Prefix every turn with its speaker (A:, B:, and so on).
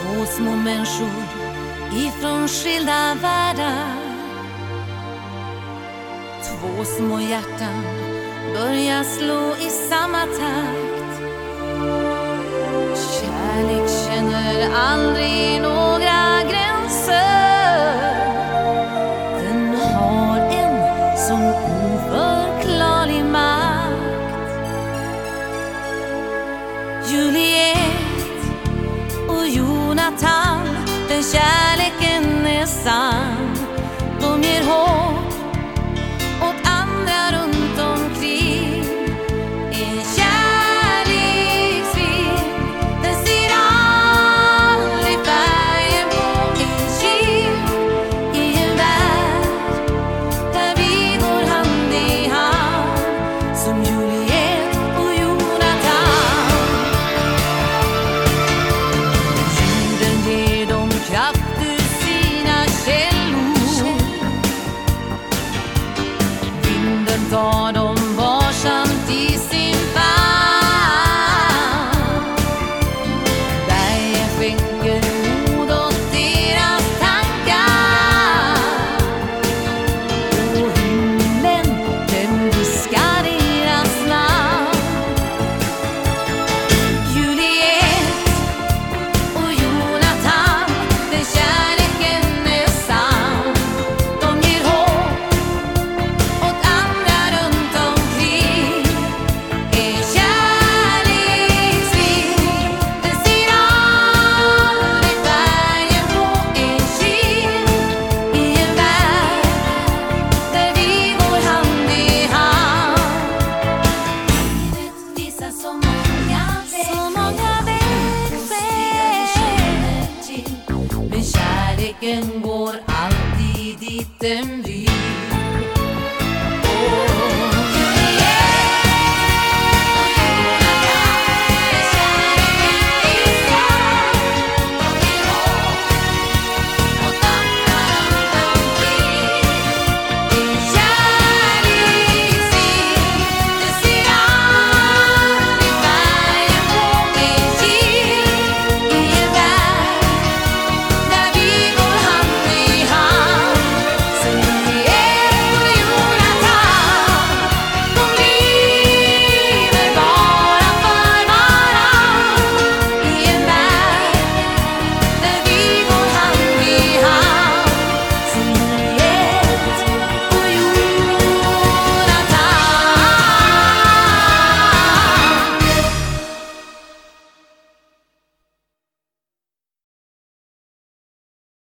A: Två små människor ifrån skilda världar. Två små hjärtan börjar slå i samma takt. Kärlek känner aldrig några gränser. Den har en sån oförklarlig makt. Julie och Jonathan, den kärleken är ta dem varsamt i Tanken går alltid dit den vill